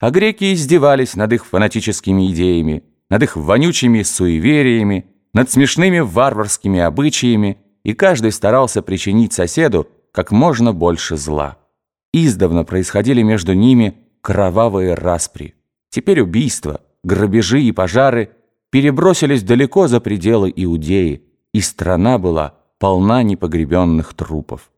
а греки издевались над их фанатическими идеями, над их вонючими суевериями, над смешными варварскими обычаями, и каждый старался причинить соседу как можно больше зла. Издавна происходили между ними кровавые распри. Теперь убийства, грабежи и пожары перебросились далеко за пределы Иудеи, и страна была полна непогребенных трупов.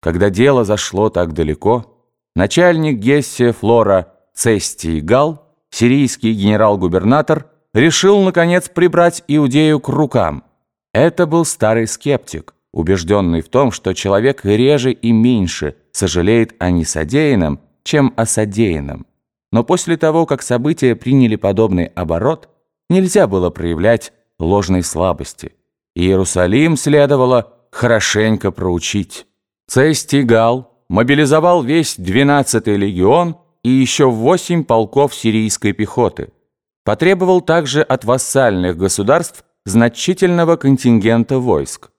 Когда дело зашло так далеко, начальник Гессия Флора Цестий Гал, сирийский генерал-губернатор, решил, наконец, прибрать Иудею к рукам. Это был старый скептик, убежденный в том, что человек реже и меньше сожалеет о несодеянном, чем о содеянном. Но после того, как события приняли подобный оборот, нельзя было проявлять ложной слабости. Иерусалим следовало хорошенько проучить. Цестий Гал мобилизовал весь 12-й легион и еще 8 полков сирийской пехоты. Потребовал также от вассальных государств значительного контингента войск.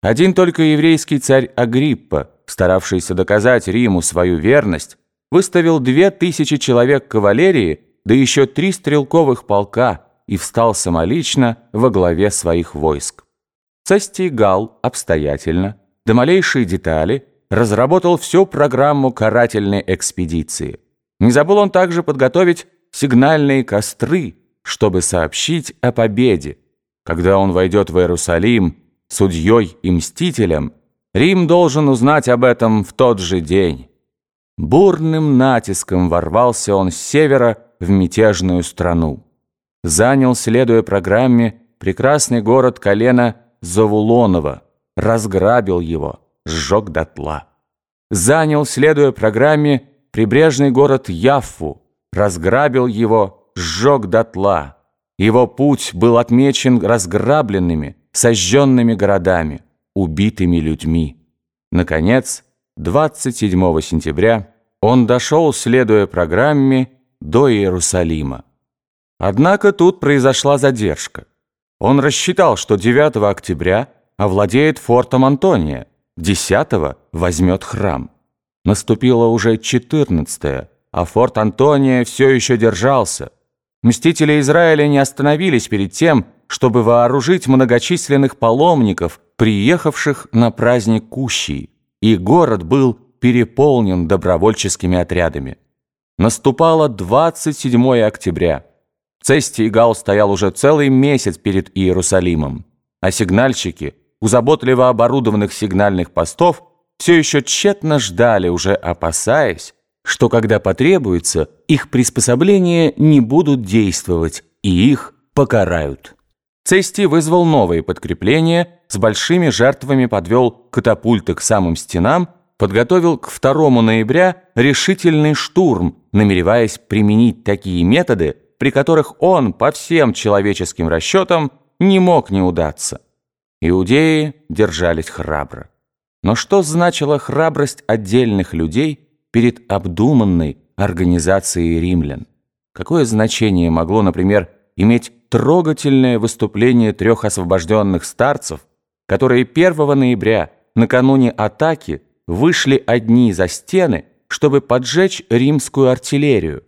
Один только еврейский царь Агриппа, старавшийся доказать Риму свою верность, выставил две тысячи человек кавалерии, да еще три стрелковых полка и встал самолично во главе своих войск. Цестий Гал обстоятельно, до малейшей детали, разработал всю программу карательной экспедиции. Не забыл он также подготовить сигнальные костры, чтобы сообщить о победе. Когда он войдет в Иерусалим судьей и мстителем, Рим должен узнать об этом в тот же день. Бурным натиском ворвался он с севера в мятежную страну. Занял, следуя программе, прекрасный город колена Завулонова, разграбил его, сжег дотла. Занял, следуя программе, прибрежный город Яффу, разграбил его, сжег дотла. Его путь был отмечен разграбленными, сожженными городами, убитыми людьми. Наконец, 27 сентября он дошел, следуя программе, до Иерусалима. Однако тут произошла задержка. Он рассчитал, что 9 октября овладеет фортом Антония, 10 возьмет храм. Наступило уже 14 а форт Антония все еще держался. Мстители Израиля не остановились перед тем, чтобы вооружить многочисленных паломников, приехавших на праздник Кущии, и город был переполнен добровольческими отрядами. Наступало 27 октября. Цестий Гал стоял уже целый месяц перед Иерусалимом, а сигнальщики у заботливо оборудованных сигнальных постов все еще тщетно ждали, уже опасаясь, что когда потребуется, их приспособления не будут действовать и их покарают. Цести вызвал новые подкрепления, с большими жертвами подвел катапульты к самым стенам, подготовил к 2 ноября решительный штурм, намереваясь применить такие методы, при которых он, по всем человеческим расчетам, не мог не удаться. Иудеи держались храбро. Но что значила храбрость отдельных людей перед обдуманной организацией римлян? Какое значение могло, например, иметь трогательное выступление трех освобожденных старцев, которые 1 ноября, накануне атаки, вышли одни за стены, чтобы поджечь римскую артиллерию.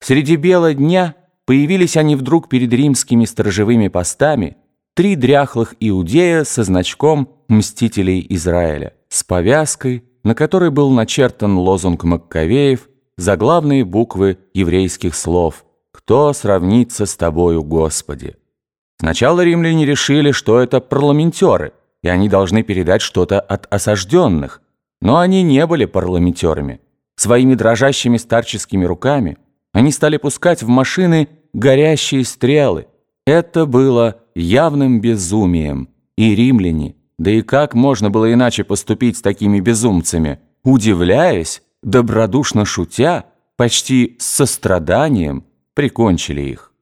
Среди бела дня появились они вдруг перед римскими сторожевыми постами, три дряхлых иудея со значком «Мстителей Израиля», с повязкой, на которой был начертан лозунг Маккавеев, заглавные буквы еврейских слов «Кто сравнится с тобою, Господи?». Сначала римляне решили, что это парламентеры, и они должны передать что-то от осажденных, но они не были парламентерами. Своими дрожащими старческими руками они стали пускать в машины горящие стрелы. Это было явным безумием, и римляне, да и как можно было иначе поступить с такими безумцами, удивляясь, добродушно шутя, почти с состраданием, прикончили их.